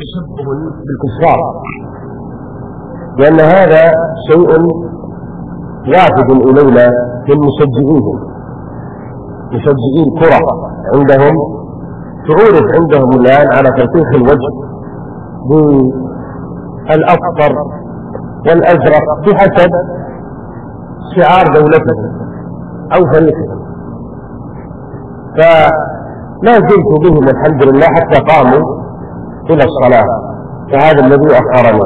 تشبه بالكفار. لأن هذا شيء وافد إلينا من مشجعيهم مشجعي الكرة عندهم تعورف عندهم الآن على تلطيخ الوجه بالأصفر والأزرق بحسب شعار دولتهم أو فريقهم. فلا زلت بهم الحمد لله حتى قاموا إلى الصلاة. فهذا الذي أخرني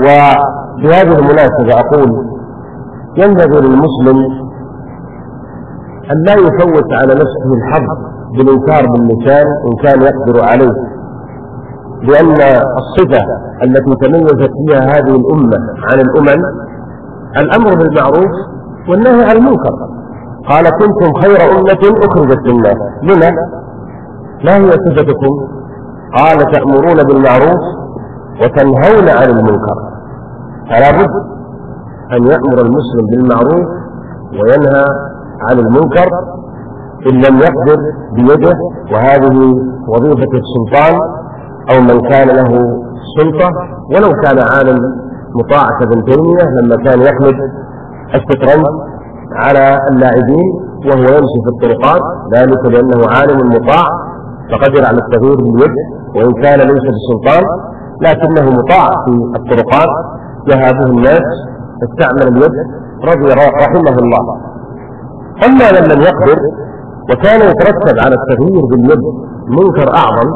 وبهذه المناسبة أقول ينبغي للمسلم أن لا يفوت على نفسه الحظ بالإنكار باللسان إن كان يقدر عليه. لأن الصفة التي تميزت فيها هذه الأمة عن الأمم الأمر بالمعروف والنهي عن المنكر. قال كنتم خير أمة أخرجت للناس. لما؟ ما هي صفتكم؟ قال تأمرون بالمعروف وتنهون عن المنكر. فلا بد أن يأمر المسلم بالمعروف وينهى عن المنكر. إن لم يقدر بيده وهذه وظيفة السلطان أو من كان له سلطة ولو كان عالم مطاع كابن تيمية لما كان يحمد الشطرنج على اللاعبين وهو يمشي في الطرقات ذلك لأنه عالم مطاع فقدر على التغيير باليد وإن كان ليس بالسلطان لكنه مطاع في الطرقات. يهابه الناس استعمل اليد رضي رحمه الله. أما من لم يقدر وكان يترتب على التغيير باليد منكر أعظم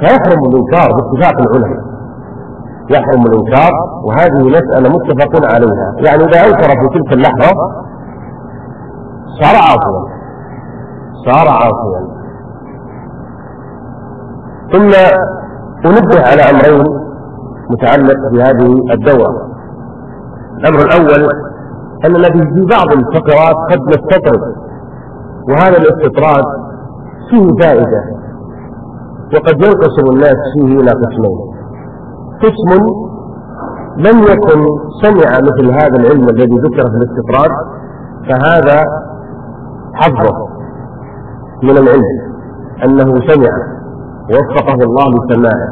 فيحرم الإنكار باتفاق العلماء. يحرم الإنكار وهذه مسألة متفق عليها. يعني إذا أنكر في تلك اللحظة صار عاصيا. صار عاصيا. ثم أنبه على أمرين متعلق بهذه الدورة. الأمر الأول أننا في بعض الفقرات قد نستطرد وهذا الاستطراد فيه فائدة وقد ينقسم الناس فيه إلى قسمين. قسم لم يكن سمع مثل هذا العلم الذي ذكر في الاستطراد فهذا حظه من العلم أنه سمع. ووفقه الله لسماعه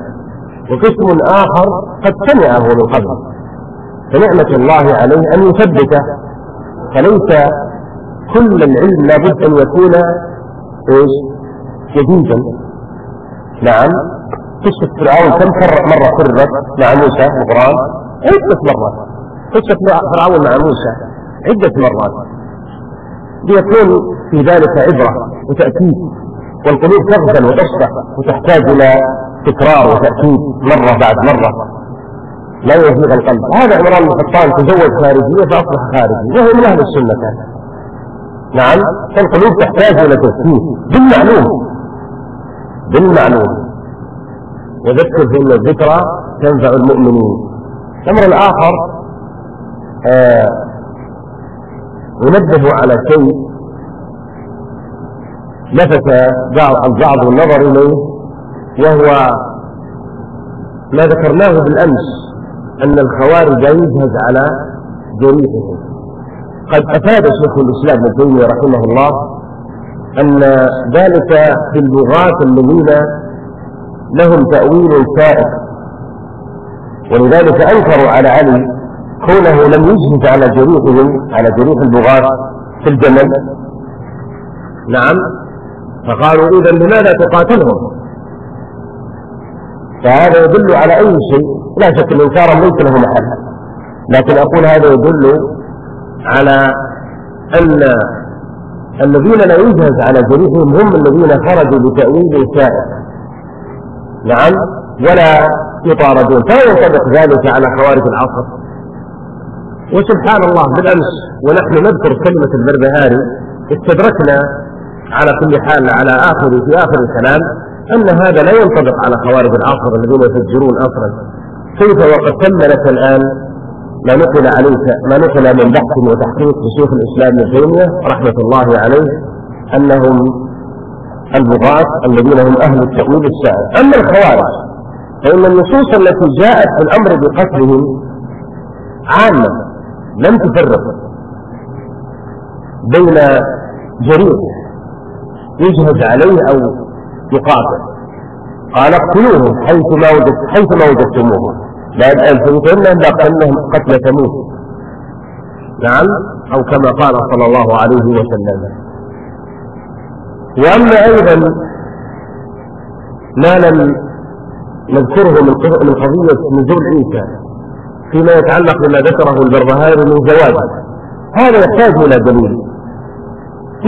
وقسم آخر قد سمعه من قبل فنعمة الله عليه أن يثبته فليس كل العلم لابد أن يكون إيش؟ جديدا. نعم. قصة فرعون كم مرة كررت مع موسى القرآن؟ عدة مرات. قصة فرعون مع موسى عدة مرات. ليكون في ذلك عبرة وتأكيد. والقلوب تغفل وتصفح وتحتاج إلى تكرار وتأكيد مرة بعد مرة. لا يزيغ القلب. هذا عمران بن الخطاب تزوج خارجية فأصبح خارجي. وهو من أهل السنة كان. نعم فالقلوب تحتاج إلى تفكير. بالمعلوم. بالمعلوم. وذكر فإن الذكرى تنفع المؤمنين. الأمر الآخر آه ينبه على شيء لفت البعض النظر إليه وهو ما ذكرناه بالأمس أن الخوارج يجهز على جريحهم قد أفاد شيخ الإسلام ابن تيمية رحمه الله أن ذلك في اللغات الذين لهم تأويل سائق. ولذلك أنكروا على علي كونه لم يجهز على جريحهم على جريح اللغات في الجمل. نعم. فقالوا إذا لماذا تقاتلهم؟ فهذا يدل على أي شيء؟ لا شك أن إنكارا ليس له محل. لكن أقول هذا يدل على أن الذين لا يجهز على جريحهم هم الذين خرجوا بتأويل سائر نعم ولا يطاردون فلا ينطبق ذلك على خوارج العصر. وسبحان الله بالأمس ونحن نذكر كلمة البربهاري استدركنا على كل حال على آخر في آخر الكلام أن هذا لا ينطبق على خوارج العصر الذين يفجرون أصلا. كيف وقد تم لك الآن ما نقل عليك ما نقل من بحث وتحقيق لشيخ الإسلام ابن تيمية رحمة الله عليه أنهم البغاة الذين هم أهل التأويل السائر أما الخوارج فإن النصوص التي جاءت في الأمر بقتلهم عامة لم تفرق بين جريح يجهز عليه أو يقاتل قال اقتلوهم حيث ما وجدت حيث ما وجدتموهم لا فإنهم لقتلهم قتل تموت نعم أو كما قال صلى الله عليه وسلم. وأما أيضا ما لم نذكره من من قضية نزول عيسى فيما يتعلق بما ذكره البربهاري من زواجه. هذا يحتاج إلى دليل.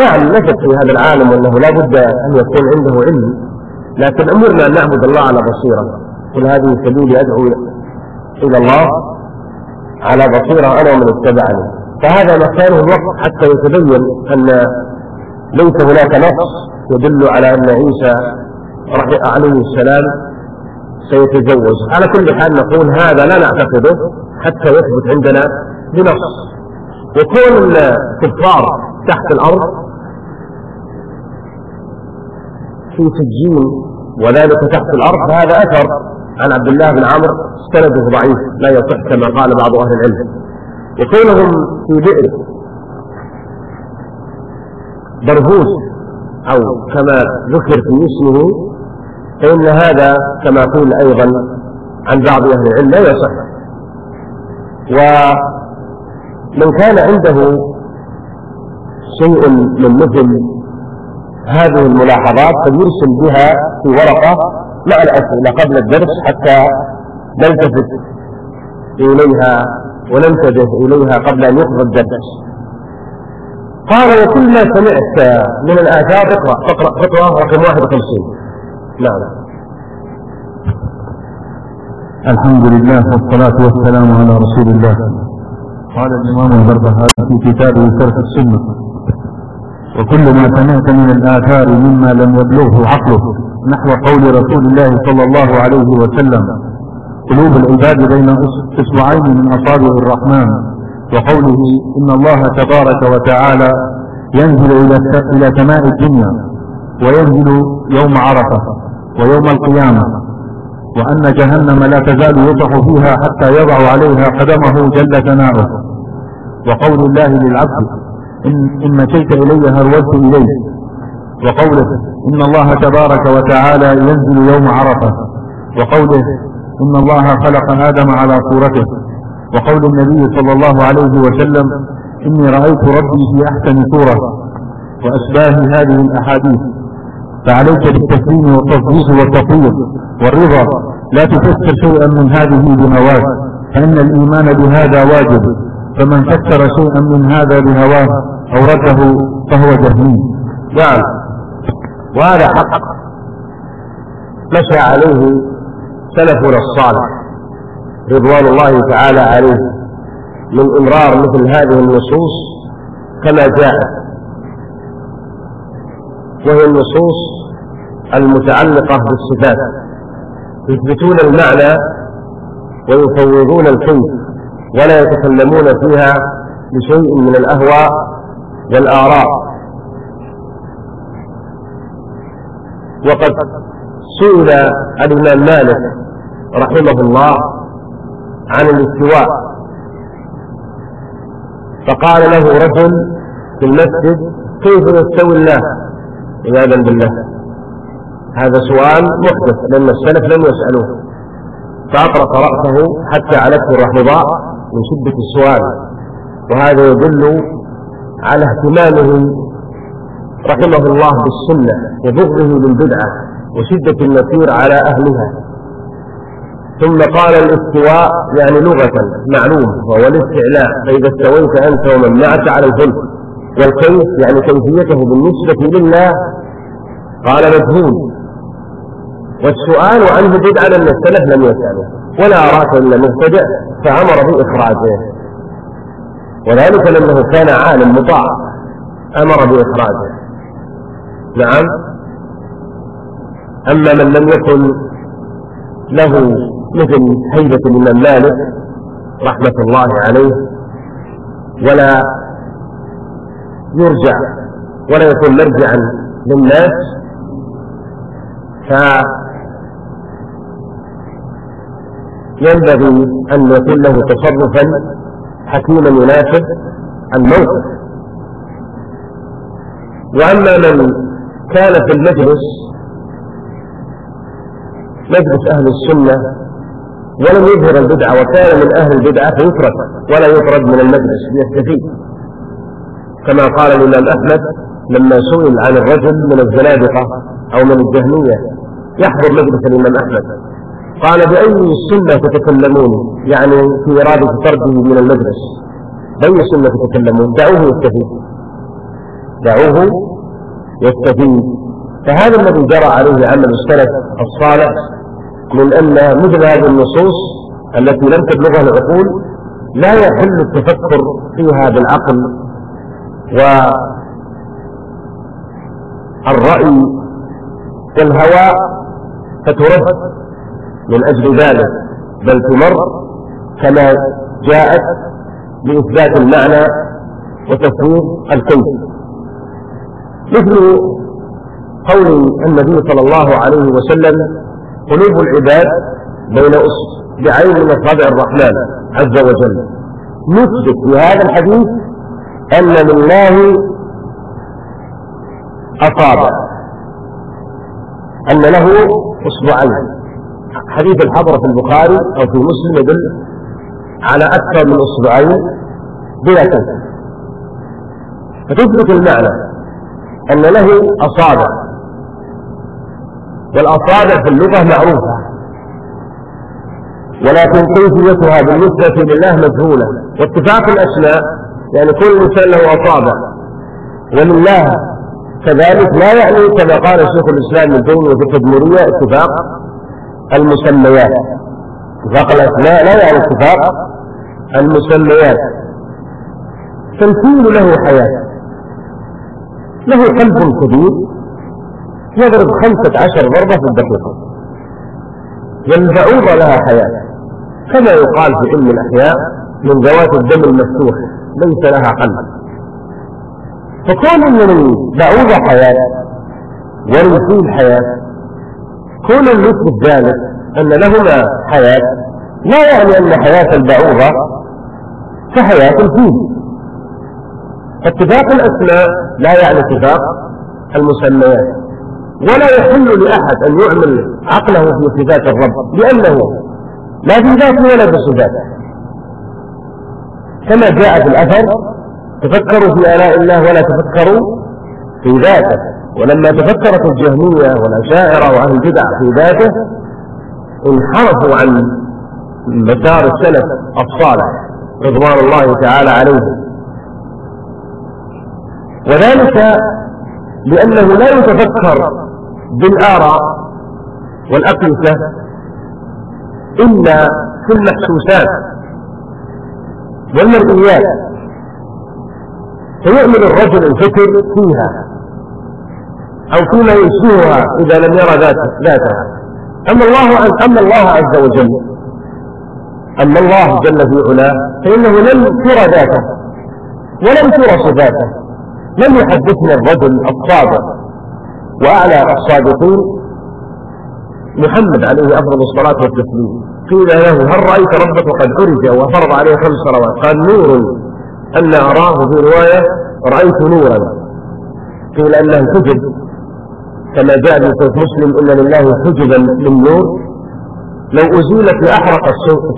نعم نجد في هذا العالم أنه لا بد أن يكون عنده علم. لكن أمرنا أن نعبد الله على بصيرة. قل هذه سبيلي أدعو إلى الله على بصيرة أنا ومن اتبعني. فهذا مكانه الوقت حتى يتبين أن ليس هناك نص يدل على أن عيسى عليه السلام سيتزوج على كل حال نقول هذا لا نعتقده حتى يثبت عندنا بنص. وكون الكفار تحت الأرض في سجين وذلك تحت الأرض هذا أثر. عن عبد الله بن عمرو سنده ضعيف لا يصح كما قال بعض أهل العلم. وكونهم في بئر برهوس أو كما ذكر في اسمه فإن هذا كما قيل أيضا عن بعض أهل العلم لا يصح. ومن كان عنده شيء من مثل هذه الملاحظات فليرسل بها في ورقة مع الأسئلة قبل الدرس حتى نلتفت إليها وننتبه إليها قبل أن يقضى الدرس. قال وكل ما سمعت من الآثار اقرأ اقرأ فتوى رقم 51 نعم. الحمد لله والصلاة والسلام على رسول الله. قال الإمام البربهاري في كتابه شرح السنة. وكل ما سمعت من الآثار مما لم يبلغه عقله نحو قول رسول الله صلى الله عليه وسلم. قلوب العباد بين إصبعين من أصابع الرحمن. وقوله إن الله تبارك وتعالى ينزل إلى إلى سماء الدنيا وينزل يوم عرفة ويوم القيامة. وأن جهنم لا تزال يطح فيها حتى يضع عليها قدمه جل ثناؤه. وقول الله للعبد إن, إن مشيت إلي هرولت إليك. وقوله إن الله تبارك وتعالى ينزل يوم عرفة. وقوله إن الله خلق آدم على صورته. وقول النبي صلى الله عليه وسلم إني رأيت ربي في أحسن صورة. وأشباه هذه الأحاديث. فعليك بالتسليم والتصديق والتطوير والرضا. لا تفسر شيئا من هذه بهواه فإن الإيمان بهذا واجب. فمن فسر شيئا من هذا بهواه أو رده فهو جهمي نعم. وهذا حق. مشى عليه سلفنا الصالح رضوان الله تعالى عليه من إمرار مثل هذه النصوص كما جاءت وهي النصوص المتعلقة بالصفات. يثبتون المعنى ويفوضون الكيف ولا يتكلمون فيها بشيء من الأهواء والآراء. وقد سئل الإمام مالك رحمه الله عن الاستواء. فقال له رجل في المسجد كيف يستوي الله؟ عياذا بالله. هذا سؤال محدث لأن السلف لم يسألوه. فأطرق رأسه حتى علته الرحمضاء من شدة السؤال. وهذا يدل على اهتمامه رحمه الله بالسنة وبغضه للبدعة وشدة النفير على أهلها. ثم قال الاستواء يعني لغة معلوم وهو الاستعلاء. فإذا استويت أنت ومن معك على الفلك والكيف يعني كيفيته بالنسبة لله قال مجهول. والسؤال عنه بدعة لأن السلف لم يسأله ولا أراك إلا مبتدئ فأمر بإخراجه. وذلك لأنه كان عالم مطاع. أمر بإخراجه. نعم. أما من لم يكن له مثل هيبة الإمام مالك رحمة الله عليه ولا يرجع ولا يكون مرجعا للناس فينبغي أن يكون له تصرفا حكيما يناسب الموقف. وأما من كان في المجلس مجلس أهل السنة ولم يظهر البدعة وكان من أهل البدعة فيترك ولا يطرد من المجلس ليستفيد كما قال الإمام أحمد لما سئل عن الرجل من الزنادقة أو من الجهمية يحضر مجلس الإمام أحمد. قال بأي السنة تتكلمون؟ يعني في إرادة طرده من المجلس. بأي السنة تتكلمون؟ دعوه يستفيد. دعوه يستفيد. فهذا الذي جرى عليه عمل السلف الصالح من أن مثل هذه النصوص التي لم تبلغها العقول لا يحل التفكر فيها بالعقل والرأي والهوى فترد. من أجل ذلك بل تمر كما جاءت لإثبات المعنى وتفويض الكيف مثل قول النبي صلى الله عليه وسلم قلوب العباد بين اصبعين من اصابع الرحمن عز وجل. نثبت في هذا الحديث أن لله أصابع أن له أصبعين. حديث الحضرة في البخاري أو في مسلم يدل على أكثر من أصبعين بلا كيف فتثبت المعنى أن له أصابع. والأصابع في اللغة معروفة. ولكن كيفيتها بالنسبة لله مجهولة. واتفاق الأسماء يعني كل إنسان له أصابع. ولله كذلك لا يعني كما قال شيخ الإسلام ابن تيمية في التدميرية اتفاق. المسميات. اتفاق الأسماء؟ لا يعني اتفاق. المسميات. فالفيل له حياة. له قلب كبير. يضرب خمسة عشر ضربة في الدقيقة. والبعوضة لها حياة. كما يقال في علم الأحياء من ذوات الدم المفتوح ليس لها قلب. فكون ان للبعوضة حياة وللفيل حياة كون يثبت ذلك أن لهما حياة لا يعني أن حياة البعوضة كحياة الفيل اتفاق الأسماء لا يعني اتفاق المسميات ولا يحل لأحد أن يعمل عقله في صفات الرب لأنه لا في ذاته ولا في صفاته. كما جاء في الأثر تفكروا في آلاء الله ولا تفكروا في ذاته. ولما تفكرت الجهمية والأشاعرة وأهل البدع في ذاته انحرفوا عن مسار السلف الصالح رضوان الله تعالى عليهم. وذلك لأنه لا يتفكر بالآراء والأقيسة إلا في المحسوسات والمرئيات. فيؤمن الرجل الفكر فيها. أو فيما يشبهها إذا لم يرى ذاتها. أما الله أما الله عز وجل أما الله جل في علاه فإنه لم ترى ذاته ولم ترى صفاته لم يحدثنا الرجل الصادق وأعلى الصادقين. محمد عليه أفضل الصلاة والتسليم. قيل له هل رأيت ربك وقد عرج وفرض عليه خمس صلوات؟ قال نور أن أراه في رواية رأيت نورا. قيل أنه حجب كما جاء في مسلم إن لله حجبا من نور لو أزيلت لأحرق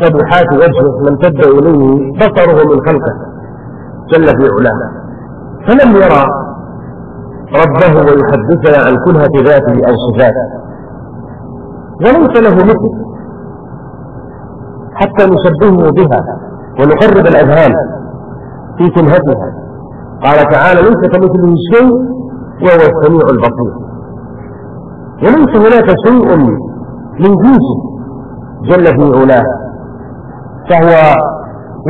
سبحات وجهه لامتد إليه بصره من خلقه جل في علاه. فلم يرى ربه ويحدثنا عن كلهة ذاته أو صفاته. وليس له مثل حتى نشبهه بها ونقرب الأذهان في كلهتها قال تعالى ليس كمثله شيء وهو السميع البصير. وليس هناك شيء من جنسه جل في علاه فهو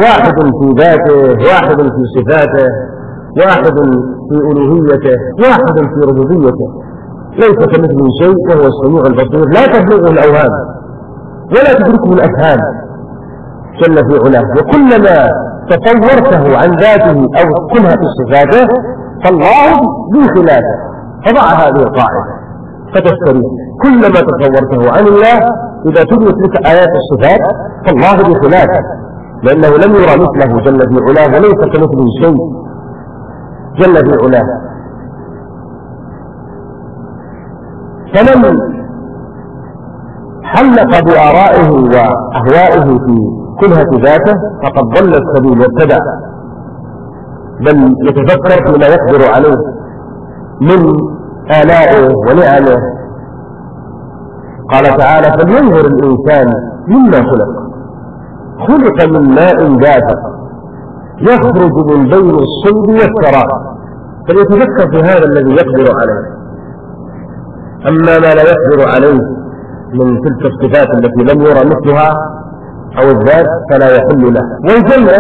واحد في ذاته واحد في صفاته واحد في ألوهيته واحد في ربوبيته. ليس كمثله شيء وهو السميع البصير لا تبلغه الأوهام ولا تدركه الأفهام جل في علاه. وكلما تصورته عن ذاته أو كلها في صفاته فالله بخلافه فضع هذه القاعدة فتستريح كلما تصورته عن الله إذا تدرك لك آيات الصفات فالله بخلافه. لأنه لم يرى مثله. جل في علاه وليس كمثله شيء. جل في علاه. فمن حلق بآرائه وأهوائه في كلهة ذاته فقد ضل السبيل وابتدع بل يتفكر فيما يقدر عليه من آلائه ونعمه قال تعالى فلينظر الإنسان مما خلق. خلق من ماء دافق. يخرج من بين الصلب والتراب فليتفكر في هذا الذي يقدر عليه. أما ما لا يقدر عليه من تلك الصفات التي لم يرى مثلها أو الذات فلا يحل له. والجنة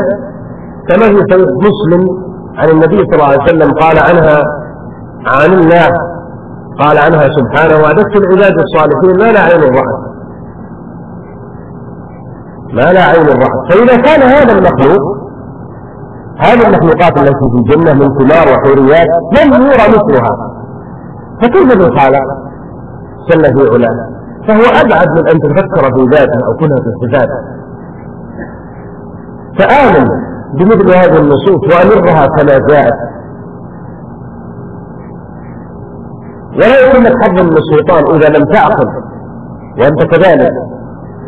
كما صحيح مسلم عن النبي صلى الله عليه وسلم قال عنها عن الله قال عنها سبحانه وعددت العباد الصالحين ما لا عين رأت ما لا عين رأت فإذا كان هذا المخلوق هذه المخلوقات التي في الجنة من ثمار وحوريات لم يرى مثلها. فكيف بالخالق جل في علاه. فهو أبعد من أن تفكر في ذاته أو كلها في الصفات فآمن بمثل هذه النصوص وأمرها كما جاءت. ولا يكون لك حظ من الشيطان إذا لم تعقل وأنت كذلك.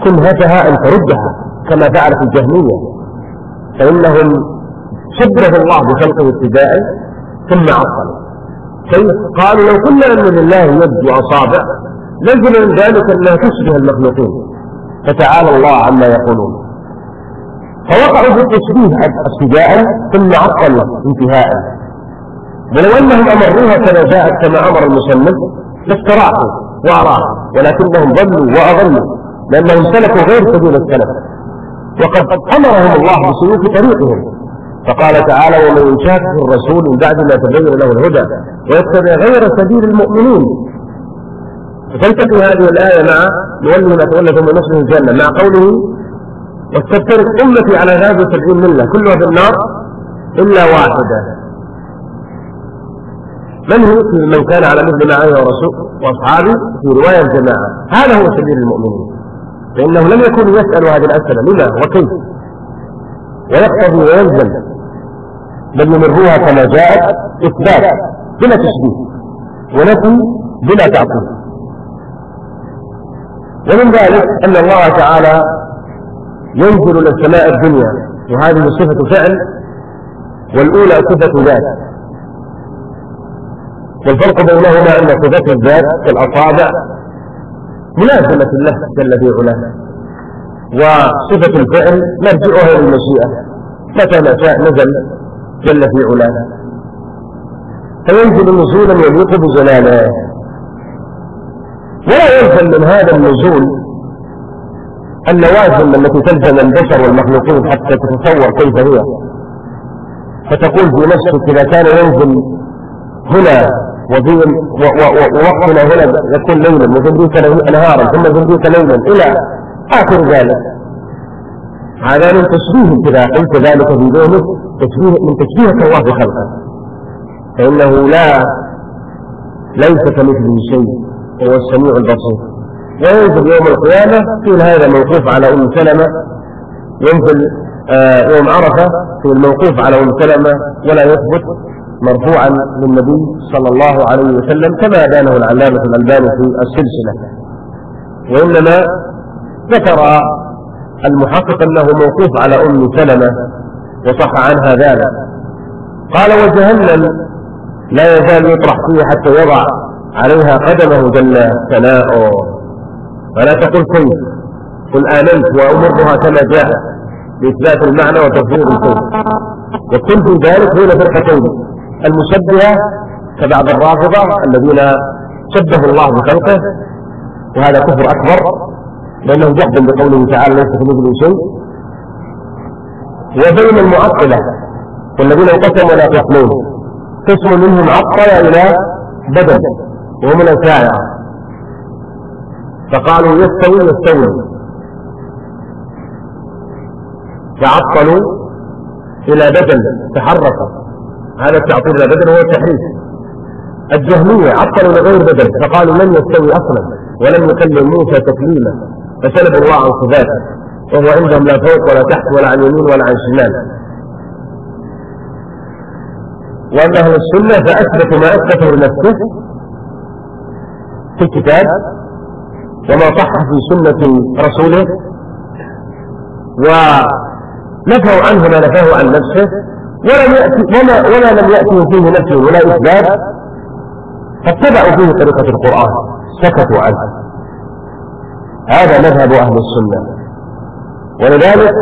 كنهتها أن تردها كما فعلت الجهمية. فإنهم شبه الله بخلقه ابتداء ثم عطل كيف قالوا لو قلنا أن لله يد وأصابع لزم من ذلك أنها تشبه المخلوقين. فتعالى الله عما يقولون. فوقعوا في التشبيه ابتداء ثم عطلوا انتهاء. ولو انهم أمروها كما جاءت كما أمر المسلم لاستراحوا واراحوا ولكنهم ضلوا وأضلوا لأنهم سلكوا غير سبيل السلف. وقد أمرهم الله بسلوك طريقهم. فقال تعالى ومن يشاكك الرسول من بعد ما تبين له الهدى ويتبع غير سبيل المؤمنين. فتلتقي هذه الآية مع نوله ما تولى ثم نصره الجنة مع قوله واستفترق أمتي على هذه سبعين ملة كلها في النار إلا واحدة. من هو؟ من كان على مثل ما عليه ورسول وأصحابه في رواية الجماعة. هذا هو سبيل المؤمنين. فإنه لم يكن يسأل هذه الأسئلة. لما وكيف؟ ويقتضي ويلزم. بل يمروها كما جاءت إثبات بلا تشبيه ونفي بلا تعطيل ومن ذلك أن الله تعالى ينزل إلى السماء الدنيا وهذه صفة فعل والأولى صفة ذات. والفرق بينهما إن صفة الذات كالأصابع ملازمة له جل في علاه وصفة الفعل مرجعها للمشيئة متى ما شاء نزل جل في علاه فينزل نزولا يليق بجلاله. ولا يلزم من هذا النزول اللوازم التي تلزم البشر والمخلوقين حتى تتصور كيف هي. فتقول في نفسك إذا كان ينزل هنا ووقتنا هنا يكون ليلا أمريكا نهارا ثم أمريكا ليلا إلى آخر ذلك. هذا من تشبيه كذا قلت ذلك في ذهنك تشبيه من تشبيهك الله بخلقه فإنه لا ليس كمثله شيء هو السميع البصير. وينزل يوم القيامة قيل هذا موقوف على أم سلمة. ينزل آه يوم عرفة في الموقوف على أم سلمة ولا يثبت. مرفوعا للنبي صلى الله عليه وسلم كما أبانه العلامة الألباني في السلسلة. وإنما ذكر المحقق أنه موقوف على أم سلمة وصح عنها ذلك. قال وجهنم لا يزال يطرح فيه حتى يضع عليها قدمه جل ثناؤه. فلا تقل كيف قل آمنت وأمرها كما جاء بإثبات المعنى وتفسير الكيف وكل في ذلك بين فرقتين المشبهة كبعض الرافضة الذين شبهوا الله بخلقه وهذا كفر أكبر لأنه جهد بقوله تعالى ليس كمثله شيء وبين المعطلة والذين انقسموا ولا قسمين قسم منهم عطل إلى بدل وهم الأشاعرة فقالوا يستوي يستوي فعطلوا إلى بدل تحرك هذا التعطيل لا بدل هو التحريف. الجهمية عطلوا لغير بدل فقالوا لن يستوي أصلا ولم يكلم موسى تكليما. فسلبوا الله عن صفاته وهو عندهم لا فوق ولا تحت ولا عن يمين ولا عن شمال. وأن أهل السنة فأثبتوا ما أثبته لنفسه في الكتاب وما صح في سنة رسوله ونفوا عنه ما نفاه عن نفسه. ولم يأتي وما, وما لم يأتي فيه نفي ولا إثبات. فاتبعوا فيه طريقة القرآن. سكتوا عنه. هذا مذهب أهل السنة. ولذلك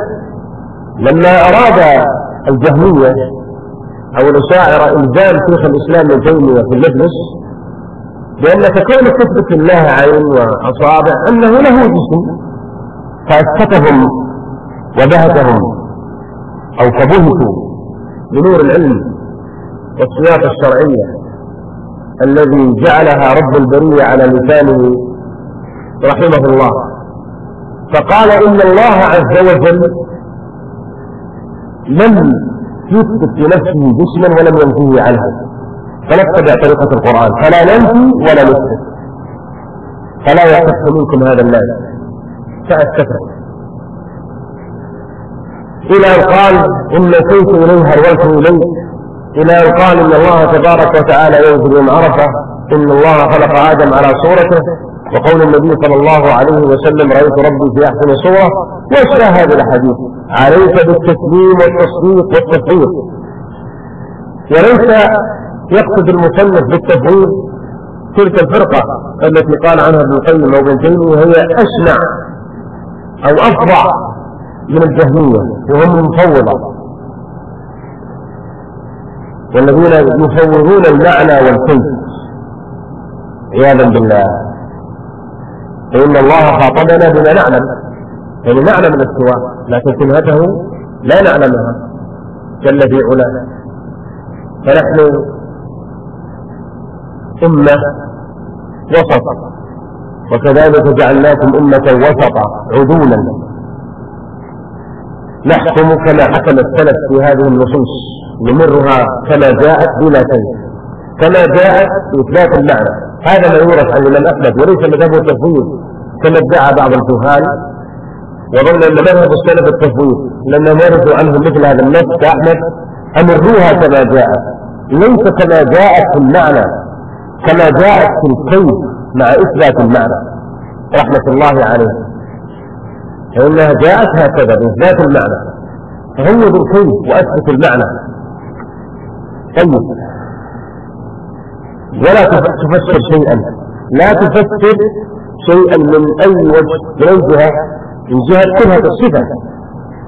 لما أراد الجهمية أو الأشاعرة إلزام شيخ الإسلام ابن تيمية في المجلس بأنك كونك تثبت الله عين وأصابع أنه له جسم فأسكتهم وبهتهم أو فبهتوا بنور العلم والسياق الشرعية الذي جعلها رب البرية على لسانه رحمه الله. فقال إن الله عز وجل لم يثبت لنفسه جسما ولم ينفيه عنه فنتبع طريقة القرآن فلا ننفي ولا نثبت فلا يصح منكم هذا الناس. فأستفر إلى أن قال إن كنت إليه هرولت إليه إلى أن قال إن الله تبارك وتعالى ينزل يوم عرفة إن الله خلق آدم على صورته. وقول النبي صلى الله عليه وسلم رأيت ربي في أحسن صورة. وأشبه هذا الحديث. عليك بالتسليم والتصديق والتفويض وليس يقصد المصنف بالتفويض تلك الفرقة التي قال عنها ابن القيم أو ابن تيمية وهي أشنع أو أفظع من الجهمية وهم المفوضة. والذين يفوضون المعنى والكيف عياذا بالله. فإن الله خاطبنا بما نعلم. يعني نعلم الاستواء لكن كلمته لا نعلمها جل في علاه. فنحن أمة وسط وكذلك جعلناكم أمة وسطا عدولا نحكم كما حكم السلف في هذه النصوص. نمرها كما جاءت بلا كيف كما جاءت بإثبات المعنى. هذا ما يورث عن الإمام أحمد وليس مذهب التفويض كما ادعى بعض الجهال. وظن أن مذهب السلف التفويض لما ورثوا عنه مثل هذا النص كأحمد أمروها كما جاءت. ليس كما جاءت في المعنى. كما جاءت في الكيف مع إثبات المعنى. رحمة الله عليه. فإنها جاءت هكذا بإثبات المعنى. فهو بالكيف وأثبت المعنى. طيب. ولا تفسر شيئا. لا تفسر شيئا من أي وجه من أي جهة. من جهة كلها الصفة.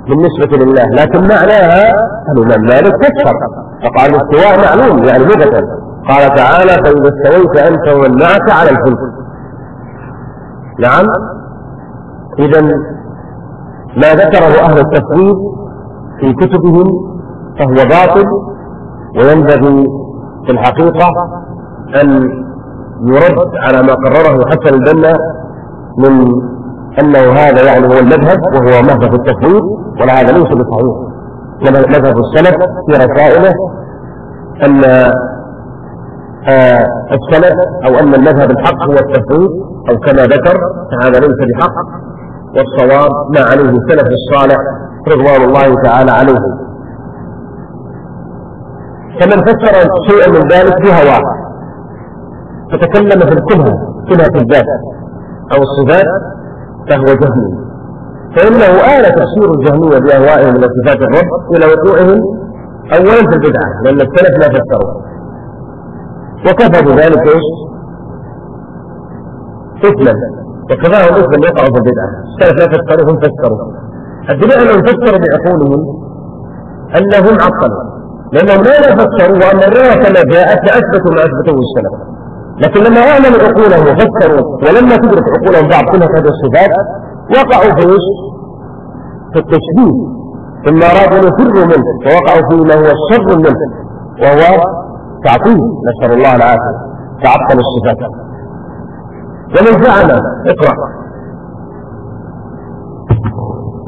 بالنسبة لله. لكن معناها الإمام مالك فسر. فقال الاستواء معلوم يعني لغة قال تعالى فإذا استويت أنت ومن معك على الفلك. نعم. إذا ما ذكره أهل التفويض في كتبهم فهو باطل وينبغي في الحقيقة أن يرد على ما قرره حسن البنا من أنه هذا يعني هو المذهب وهو مذهب التفويض وهذا ليس بصحيح. مذهب السلف في رسائله أن آه السلف أو أن المذهب الحق هو التفويض أو كما ذكر فهذا ليس بحق. والصواب ما عليه السلف الصالح رضوان الله تعالى عليهم فمن فسر شيئا من ذلك بهواه فتكلم في الكلها كلها الذات أو الصفات فهو جهمي فإنه آل تفسير الجهمية بأهوائهم من صفات الرب إلى وقوعهم أولا في البدعة لأن السلف لا فسروا. وكفى بذلك إيش؟ إثما. وكفاهم إثما يقعوا في البدعة. السلف لا فسروا هم فسروا الدليل أنهم فسروا بعقولهم أنهم عطلوا لأنهم لا فسروا وأن الرواية كما جاءت فأثبتوا ما أثبته السلف لكن لما أعلنوا عقولهم وفسروا ولما تدرك عقولهم بعض كل هذه الصفات وقعوا في؟ في التشبيه. ثم أرادوا أن يفروا منه ووقعوا فيما هو الشر منه وهو تعطيل. نسأل الله العافية. تعطل الصفات. ومن زعم اقرأ.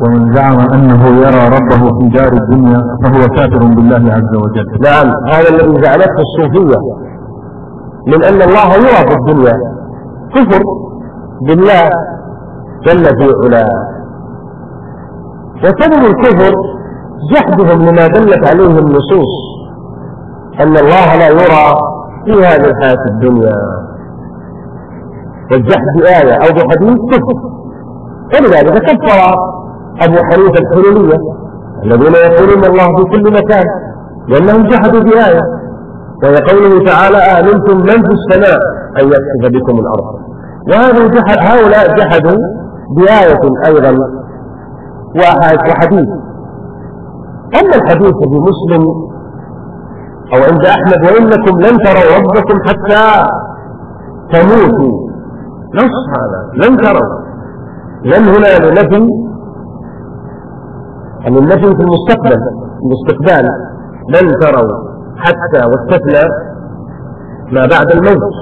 ومن زعم أنه يرى ربه في دار الدنيا فهو كافر بالله عز وجل. نعم هذا الذي زعمته الصوفية من أن الله يرى في الدنيا كفر بالله جل في علاه. وسبب الكفر جحدهم لما دلت عليه النصوص أن الله لا يرى في هذه الحياة الدنيا. والجحد بآية أو بحديث كفر ولذلك كفر أبو حنيفة الحلولية الذين يقولون الله في كل مكان لأنهم جحدوا بآية. وهي قوله تعالى آمنتم من في السماء أن يكسف بكم الأرض. وهذا جحد هؤلاء جحدوا بآية أيضا وحديث. أما الحديث في مسلم أو عند أحمد وإنكم لن تروا ربكم حتى تموتوا. نص هذا لن تروا. لن هنا لنفي أن النفي في المستقبل الاستقبال لن تروا حتى واستثنى ما بعد الموت.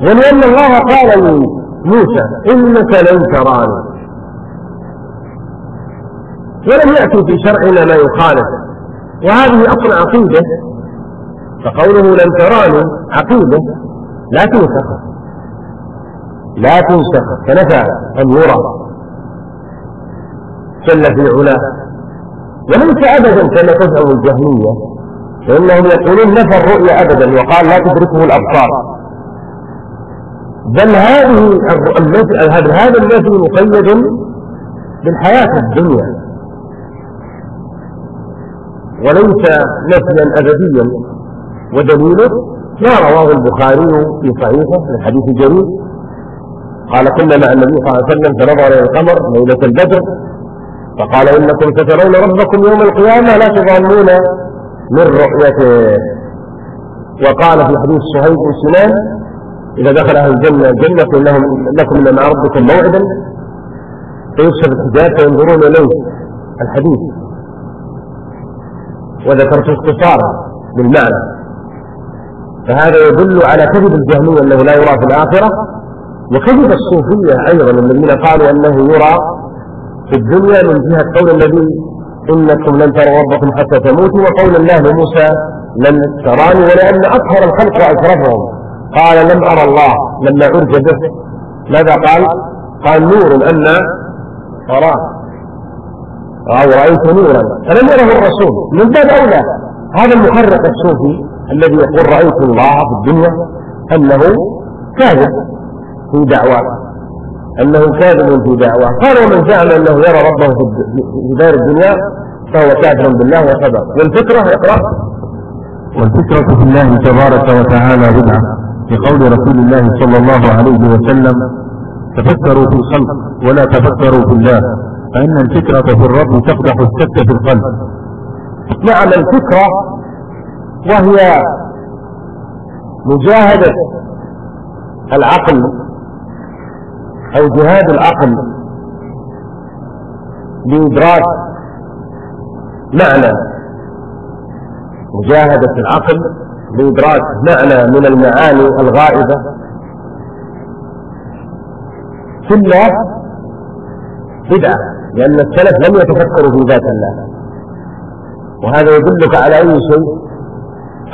ولأن الله قال لموسى إنك لن تراني. ولم يأتي في شرعنا ما يخالف. وهذه أصل عقيدة. فقوله لن تراني عقيدة. لا تنسخ. لا تنسخ. فنفى أن يرى. جل في علاه وليس أبدا كما تزعم الجهمية فإنهم يقولون نفى الرؤيا أبدا وقال لا تدركه الأبصار. بل هذه هذا النفي مقيد بالحياة الدنيا. وليس نفيا أبديا. ودليله ما رواه البخاري في صحيحه من حديث جرير. قال كنا مع النبي صلى الله عليه وسلم فنظر إلى القمر ليلة البدر فقال إنكم سترون ربكم يوم القيامة لا تظنون من رؤيته. وقال في حديث صهيب بن سنان إذا دخل أهل الجنة الجنة لهم لكم مع ربكم موعدا. فيكشف الحجاب فينظرون إليه الحديث. وذكرت اختصارا بالمعنى. فهذا يدل على كذب الجهمية أنه لا يرى في الآخرة. وكذب الصوفية أيضا الذين قالوا أنه يرى في الدنيا من جهة قول النبي إنكم لن تروا ربكم حتى تموتوا وقول الله لموسى لن تراني ولأن أطهر الخلق وأشرفهم. قال لم أرى الله لما عرج به. ماذا قال؟ قال نور أن أراه. أو رأيت نورا. فلم يره الرسول. من باب أولى هذا المحرق الصوفي الذي يقول رأيت الله في الدنيا أنه كاذب في دعواه. أنه كاذب في دعواه. قال ومن زعم أنه يرى ربه في دار الدنيا فهو كافر بالله وكذا والفكرة اقرأ. والفكرة في الله تبارك وتعالى بدعة. لقول رسول الله صلى الله عليه وسلم تفكروا في الخلق ولا تفكروا في الله. فإن الفكرة في الرب تقدح الشك في القلب. نعم الفكرة وهي مجاهدة العقل أو جهاد العقل لإدراك معنى مجاهدة العقل لإدراك معنى من المعاني الغائبة. في الله بدعة لأن السلف لم يتفكروا في ذات الله وهذا يدلك على أي شيء؟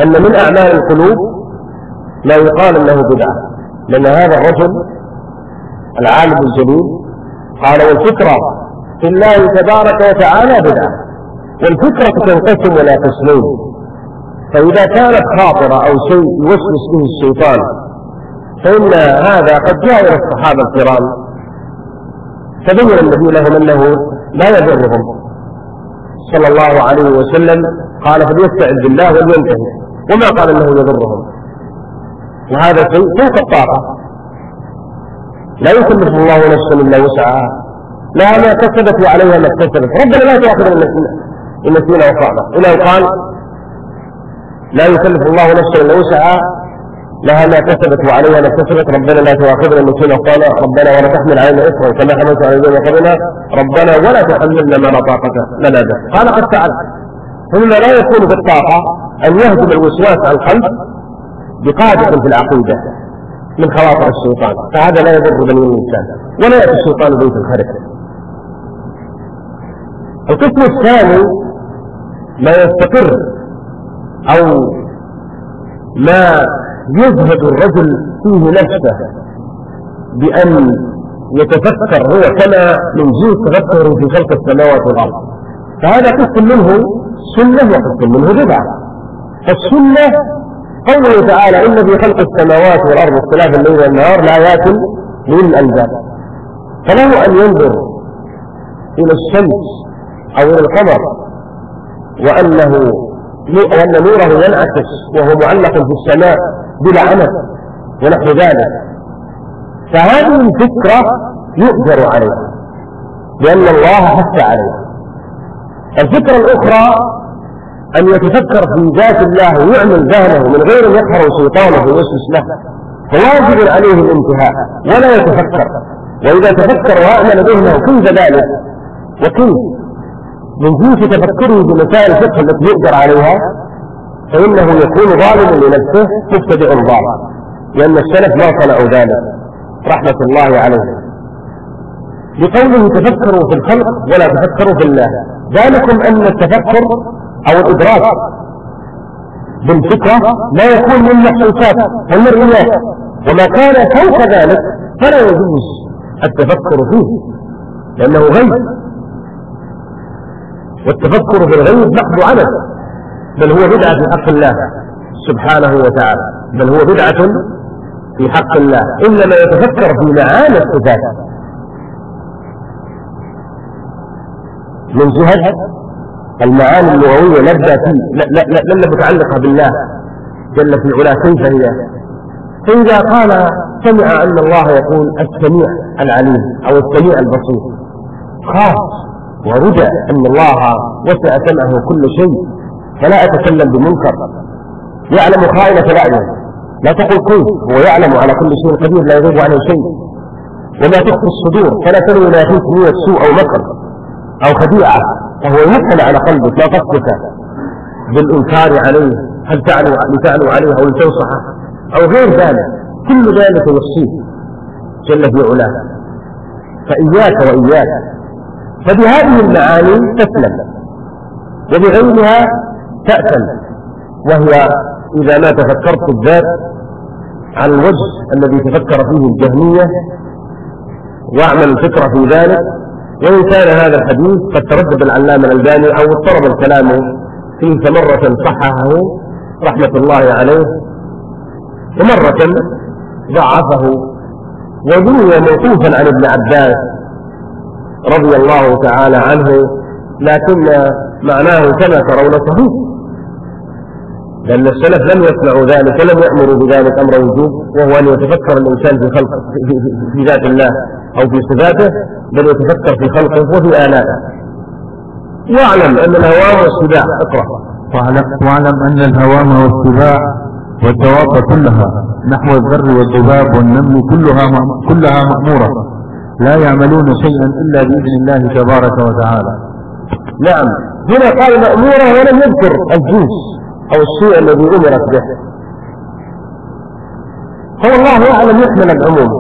أن من أعمال القلوب لا يقال أنه بدعة لأن هذا الرجل العالم الجليل قال والفكرة في الله تبارك وتعالى بدعة والفكرة تنقسم إلى قسمين فإذا كانت خاطرة أو شيء يوسوس به الشيطان فإن هذا قد جاء إلى الصحابة الكرام فبين النبي لهم أنه لا يضرهم. صلى الله عليه وسلم قال فليستعذ بالله ولينتهي. وما قال انه يضرهم. وهذا شيء فوق الطاقه لا يكلف الله نفسا إلا وسعها. لها ما كسبت وعليها ما اكتسبت. ربنا لا تؤاخذنا إن نسينا إلى قال لا يكلف الله نفسا إلا وسعها. لها ما كسبت وعليها ما اكتسبت ربنا لا تؤاخذنا إن نسينا وقعنا ربنا ولا تحمل علينا إصرا. كما حملت على الذين قبلنا. ربنا ولا تحملنا ما لا طاقة لنا به. قال قد فعلت. هنا لا يكون في الطاقة أن يهدم الوسواس عن القلب بقادة في العقيدة من خواطر الشيطان. فهذا لا يضر بني الإنسان. ولا يأتي الشيطان بيت الخرق القسم الثاني ما يستقر أو ما يزهد الرجل فيه نفسه بأن يتفكر هو كما من جنس تفكره في خلق السماوات والأرض. فهذا قسم منه سنة وقسم منه بدعة. فالسنة قوله تعالى إن في خلق السماوات والأرض واختلاف الليل والنهار لآيات لأولي الألباب فله أن ينظر إلى الشمس أو إلى القمر وأنه وأن نوره ينعكس وهو معلق في السماء بلا عمل ونحو ذلك. فهذه الفكرة يؤجر عليها لأن الله حث عليها. الفكرة الأخرى أن يتفكر في ذات الله ويعمل ذهنه من غير أن يقهر شيطانه ويوسوس له. فواجب عليه الانتهاء ولا يتفكر. وإذا تفكر وأعمل ذهنه كيف ذلك وكيف من جنس تفكره بمسائل الفقه التي يقدر عليها فإنه يكون ظالما لنفسه مبتدئ ظالم لأن السلف ما صنعوا ذلك رحمة الله عليهم. بقوله تفكروا في الخلق ولا تفكروا في الله ذلكم أن التفكر أو الإدراك بالفكرة لا يكون من محسوسات والمرئيات وما كان فوق ذلك فلا يجوز التفكر فيه لأنه غيب. والتفكر بالغيب محض عمل. بل هو بدعة في حق الله سبحانه وتعالى. بل هو بدعة في حق الله. إنما يتفكر في معاني الصفات. من جهة المعاني اللغوية لا لا متعلقة بالله. جل في علاه كيف هي فإذا قال سمع أن الله يقول السميع العليم أو السميع البصير. خاص. ورجع أن الله وسع سمعه كل شيء فلا أتكلم بمنكر. يعلم خائنة الأعين لا تقل كيف هو يعلم على كل شيء قدير لا يغيب عنه شيء. وما تخفي الصدور فلا تنوي لا يخيف نية سوء أو مكر أو خديعة فهو يمثل على قلبك لا تصدك بالإنكار عليه هل تعلو لتعلو عليه أو لتنصحه أو غير ذلك. كل ذلك يصيب جل في علاه. فإياك وإياك. فبهذه المعاني تسلم وبغيرها تأثم وهي إذا ما تفكرت الذات على الوجه الذي تفكر فيه الجهمية واعمل الفكرة في ذلك وإن كان هذا الحديث قد تردد العلامة الألباني أو اضطرب الكلام فيه فمرة صححه رحمة الله عليه ومرة ضعفه وروي موقوفا عن ابن عباس رضي الله تعالى عنه لكن معناه كما ترون صحيح. لأن السلف لم يصنعوا ذلك ولم يأمروا بذلك أمر وجوب وهو أن يتفكر الإنسان في خلق في, ذات الله أو في صفاته بل يتفكر في خلقه وفي آلائه. واعلم أن الهوام والسباع اقرأ. واعلم أن الهوام والسباع والدواب كلها نحو الذر والذباب والنمل كلها كلها مأمورة. لا يعملون شيئا إلا بإذن الله تبارك وتعالى. نعم هنا قال مأمورة ولم يذكر الجنس أو الشيء الذي أمرت به. هو الله يعلم يحمل العموم.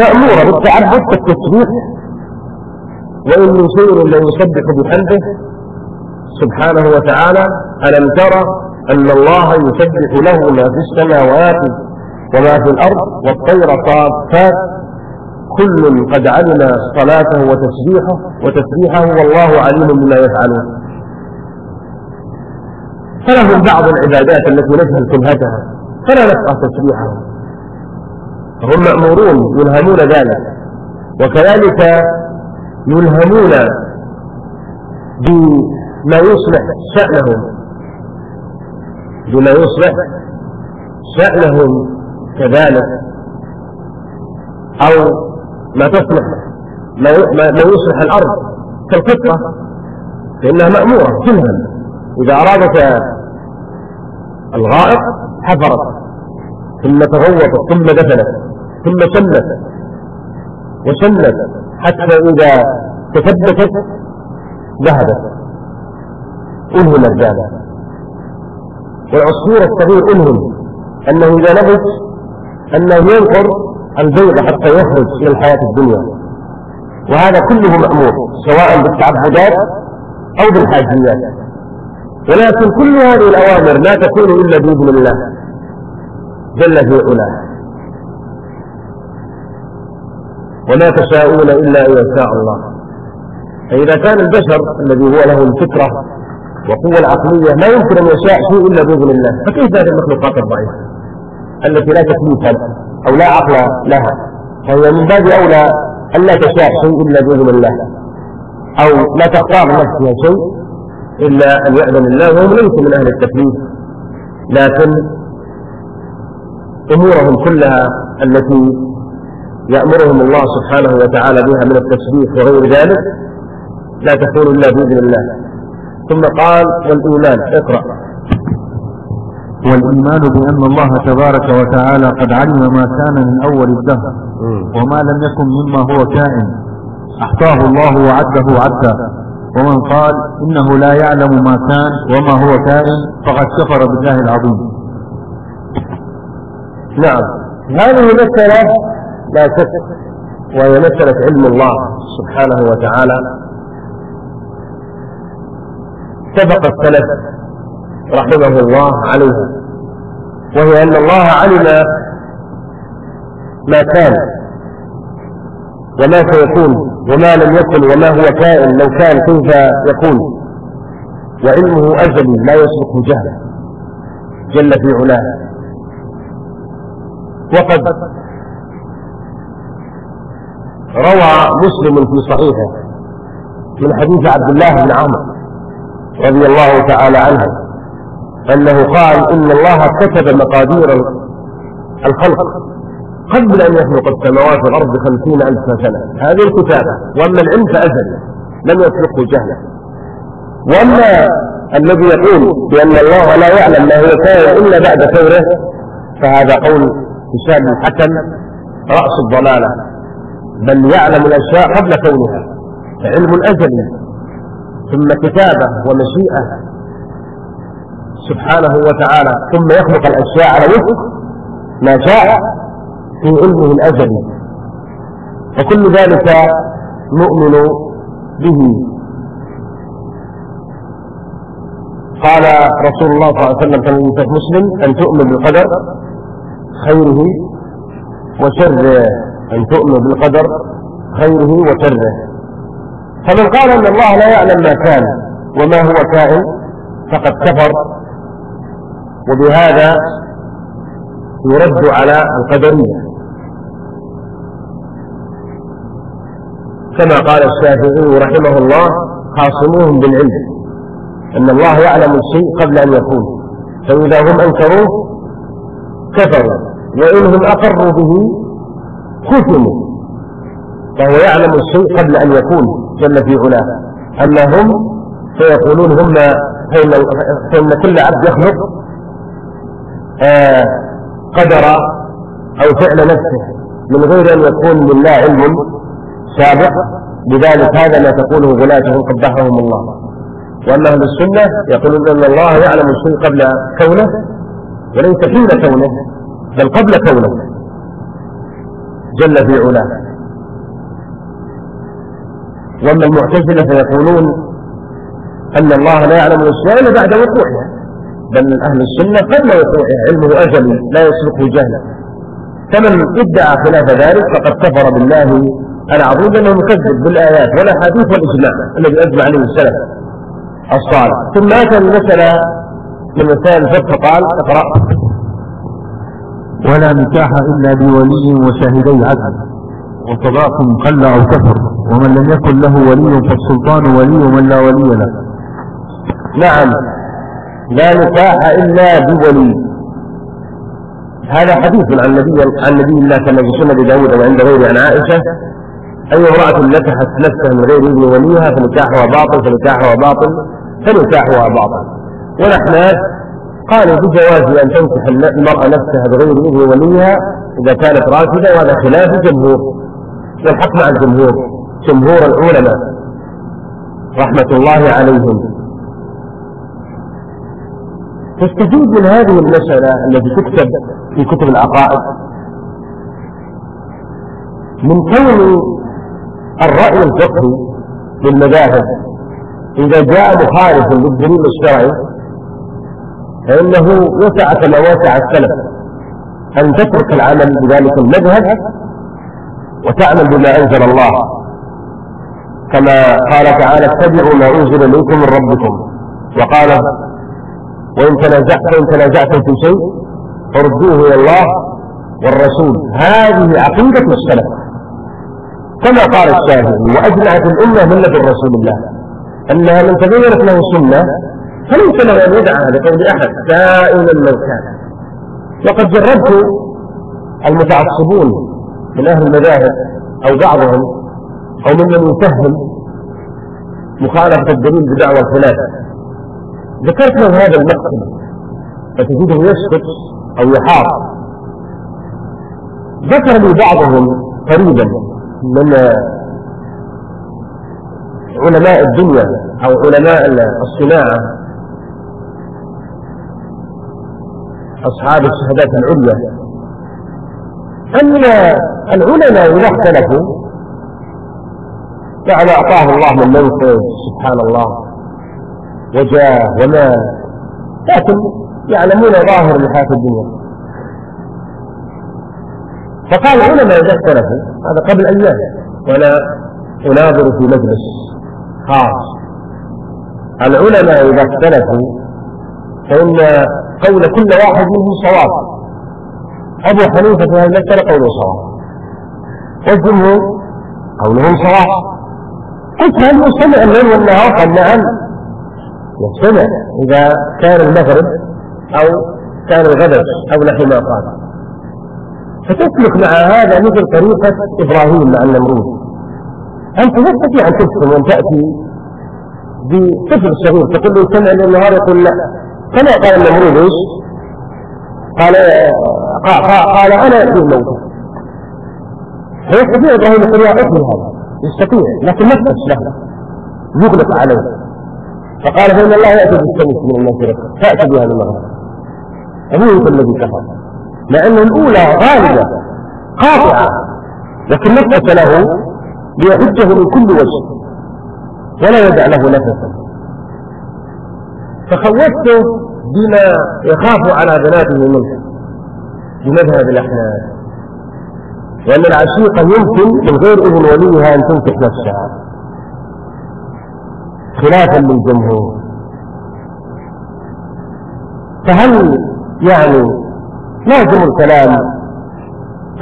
مأمورة بالتعبد كالتسبيح وإن من شيء يسبح بحمده سبحانه وتعالى ألم ترى أن الله يسبح له ما في السماوات وما في الأرض والطير صافات كل قد علم صلاته وتسبيحه وتسبيحه والله عليم بما يفعلون. فلهم بعض العبادات التي نجهل كلهتها فلا نفقه تسبيحهم. هم مأمورون يلهمون ذلك. وكذلك يلهمون بما يصلح شأنهم. بما يصلح شأنهم كذلك. أو ما تصلح ما يصلح الأرض كالقطة فإنها مأمورة تلهم إذا أرادت الغائط حفرت ثم تغوطت ثم دفنت ثم سلت وسلت حتى إذا تثبتت ذهبت. ألهم ذلك والعصفور الصغير ألهم أنه إذا نبت أنه ينقر البيض حتى يخرج إلى الحياة الدنيا. وهذا كله مأمور سواء بالتعبدات أو بالحاجيات. ولكن كل هذه الأوامر لا تكون إلا بإذن الله جل في علاه. وما تشاءون إلا أن يشاء الله. فإذا كان البشر الذي هو له الفكرة والقوة العقلية ما يمكن أن يشاء شيء إلا بإذن الله فكيف هذه المخلوقات الضعيفة التي لا لها أو لا عقل لها. فهي من باب أولى أن لا تشاء شيء إلا بإذن الله. أو لا تختار نفسها شيء إلا أن يأذن الله وهم ليسوا من أهل التكليف. لكن أمورهم كلها التي يأمرهم الله سبحانه وتعالى بها من التسبيح وغير ذلك لا تكون إلا بإذن الله. ثم قال والإيمان اقرأ. والإيمان بأن الله تبارك وتعالى قد علم ما كان من أول الدهر وما لم يكن مما هو كائن. أحصاه الله وعده عدا ومن قال إنه لا يعلم ما كان وما هو كائن فقد كفر بالله العظيم. نعم. هذه مسألة لا شك وهي مسألة علم الله سبحانه وتعالى. سبق السلف رحمه الله عليها وهي أن الله علم ما كان وما سيكون وما لم يكن وما هو كائن لو كان كيف يكون. وعلمه أزلي لا يسبقه جهل جل في علاه. وقد روى مسلم في صحيحه من حديث عبد الله بن عمرو رضي الله تعالى عنه. أنه قال إن الله كتب مقادير الخلق قبل أن يخلق السماوات والأرض بخمسين ألف سنة. هذه الكتابة وأما العلم فأزل. لم يسلقه جهلا وأما الذي يقول بأن الله لا يعلم ما هو كائن إلا بعد كونه فهذا قول هشام الحكم رأس الضلالة. بل يعلم الأشياء قبل كونها علم أزلي ثم كتابة ومشيئة سبحانه وتعالى ثم يخلق الأشياء على وفق ما شاء في علمه الأزلي. وكل ذلك نؤمن به. قال رسول الله صلى الله عليه وسلم في مسلم أن تؤمن بالقدر خيره وشره. أن تؤمن بالقدر خيره وشره. فمن قال أن الله لا يعلم ما كان وما هو كائن فقد كفر. وبهذا يرد على القدرية. كما قال الشافعي رحمه الله خاصموهم بالعلم أن الله يعلم الشيء قبل أن يكون فإذا هم أنكروه كفروا وانهم أقروا به كتموا فهو يعلم الشيء قبل أن يكون جل في علاه. أما هم فيقولون هم فإن, فإن كل عبد يخلق قدر أو فعل نفسه من غير أن يكون لله علم سابق لذلك هذا ما تقوله غلاتهم قبحهم الله. وأما أهل السنة يقولون أن الله يعلم الشيء قبل كونه وليس حين كونه بل قبل كونه. جل في علاه. وأما المعتزلة فيقولون أن الله لا يعلم الاشياء إلا بعد وقوعها بل أهل السنة قبل وقوعها علمه اجلي لا يسلكه جهلا فمن ادعى خلاف ذلك فقد كفر بالله العظيم لأنه مكذب بالآيات والأحاديث والإجماع الذي أجمع عليه السلف الصالح. ثم اتى المساله من مسائل الفقه قال اقرأ. ولا نكاح إلا بولي وشاهدي عدل. وطلاق قل أو كفر. ومن لم يكن له ولي فالسلطان ولي من لا ولي له. نعم. لا نكاح إلا بولي. هذا حديث عن النبي عن نبي الله كما في سنة داود وعند غيره عن عائشة. أي امرأة نكحت نفسها من غير إذن وليها فنكاحها باطل فنكاحها باطل فنكاحها باطل. ونحن قالوا بجواز أن تنكح المرأة نفسها بغير إذن وليها إذا كانت راشدة وهذا خلاف الجمهور. والحق مع الجمهور جمهور العلماء رحمة الله عليهم. تستفيد من هذه المسألة التي تكتب في كتب العقائد من كون الرأي الفقهي للمذاهب. إذا جاء مخالف للدليل الشرعي فإنه وسع كما وسع السلف أن تترك العمل بذلك المذهب وتعمل بما أنزل الله. كما قال تعالى اتبعوا ما أنزل إليكم من ربكم. وقال وإن تنازعت وإن تنازعتم في شيء فردوه إلى الله والرسول. هذه عقيدة السلف كما قال الشافعي وأجمعت الأمة من لدن رسول الله. أنها من تغيرت له سنة فليس له أن يدعها لقول أحد دائما لو كان. وقد جربت المتعصبون من أهل المذاهب أو بعضهم أو ممن يفهم مخالفة الدليل بدعوى الخلافة ذكرت له هذا المقصد فتجده يسكت أو يحار. ذكر لي بعضهم قريبا من علماء الدنيا أو علماء الصناعة أصحاب الشهادات العليا أن العلماء إذا اختلفوا يعني أعطاه الله من منصب سبحان الله. وجاه ومال لكن يعلمون ظاهر الحياة الدنيا. فقال العلماء إذا اختلفوا هذا قبل أيام وأنا أناظر في مجلس خاص. العلماء إذا اختلفوا فإن قول كل واحد منهم صواب. أبو حنيفة في هذه المسألة قوله صواب. والجمهور قولهم صواب. قلت هل يستمع الليل والنهار قال نعم. يستمع إذا كان المغرب أو كان الغدر أو نحو ما قال. فتسلك مع هذا مثل طريقة إبراهيم مع النمرود. أنت لا تستطيع أن تفهم وأن تأتي بطفل صغير تقول له سمع النهار يقول لا. كما قال النمرود إيش؟ قال قال, أنا في الموت. فيستطيع إبراهيم يقول يا ابني هذا. يستطيع لكن ما له يغلق عليه. فقال فإن الله يأتي بالشمس من المشرق فأتي بها المغرب ابوه الذي كفر. لأن الأولى غالبة قاطعة لكن نفس له ليحجه من كل وجه ولا يدع له نفسا. فخوفته بما يخاف على بناته منه بمذهب الأحناف. وأن العشيقة يمكن من غير إذن وليها أن تنكح نفسها. خلافا للجمهور. فهل يعني لازم الكلام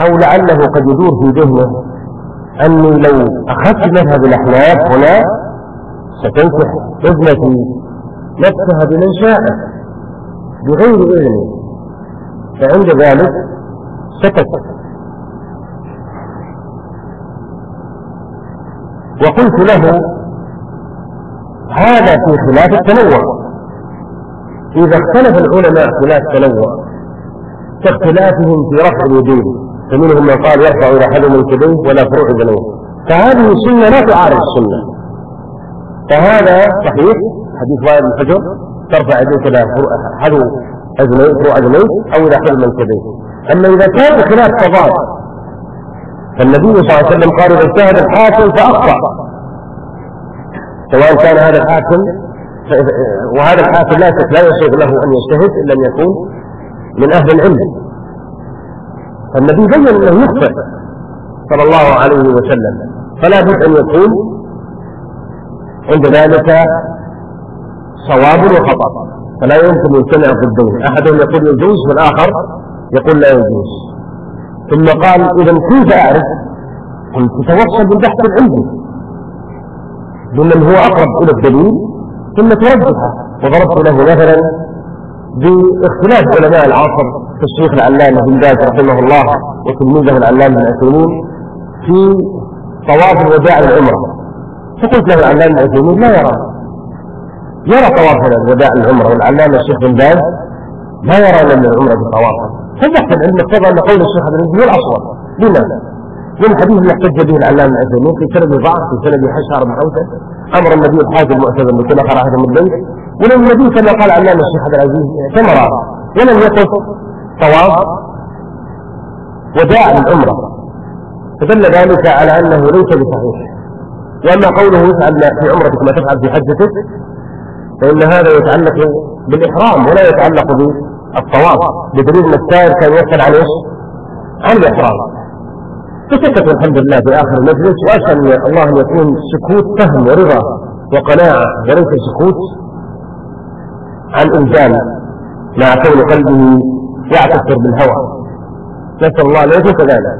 أو لعله قد يدور في ذهنه أني لو أخذت مذهب الأحناف هنا ستنكح ابنتي نفسها بمن شاء. بغير إذن فعند ذلك سكت. وقلت له هذا في خلاف التنوع. إذا اختلف العلماء خلاف تنوع كاختلافهم في رفع اليدين فمنهم من قال يرفع إلى حد منكبيه ولا فروع ذنوب فهذه السنة لا تعارض السنة. فهذا صحيح حديث وائل بن حجر ترفع يديك إلى حذو اذنيك فروع اذنيك أو إلى حذو منكبيك أما إذا كان خلاف تضاد فالنبي صلى الله عليه وسلم قال إذا اجتهد الحاكم فأخطأ. سواء كان هذا الحاكم وهذا الحاكم لا لا يصيغ له أن يجتهد إن يكون من أهل العلم. فالنبي بين أنه يخطئ صلى الله عليه وسلم فلا بد أن يكون عند ذلك صواب وخطأ. فلا يمكن يجتمع ضدين أحدهم يقول يجوز والآخر يقول لا يجوز. ثم قال إذا كيف أعرف؟ قلت تتوصل بالبحث العلمي. بمن هو أقرب إلى الدليل ثم ترجحه وضربت له مثلا باختلاف علماء العصر كالشيخ العلامة بن باز رحمه الله وتلميذه العلامة بن عثيمين في طواف الوداع العمرة. فقلت له العلامة بن عثيمين لا يرى. يرى طواف الوداع العمرة والعلامة الشيخ بن باز لا يرى أن العمرة بطواف فبحث العلم اقتضى أن قول الشيخ ابن هو الأصوب لماذا؟ من الحديث اللي احتج به العلامة العثيمين في سند ضعف في سند حشار بن حوته أمر النبي بحاجة المعتزم بكل أخر أحد من البيت النبي كما قال العلامة الشيخ عبد العزيز اعتمر. ولم يقف طواف وداع للعمرة فدل ذلك على أنه ليس بصحيح. وأما قوله يفعل في عمرتك ما تفعل في حجتك فإن هذا يتعلق بالإحرام ولا يتعلق بالطواف بدليل أن السائر كان يسأل عن إيش؟ عن الإحرام. فسكت الحمد لله في آخر المجلس وأسأل الله أن يكون سكوت فهم ورضا وقناعة وليس سكوت عن إنسان مع كون قلبه يعتكر بالهوى. نسأل الله أن يكون كذلك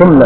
ثم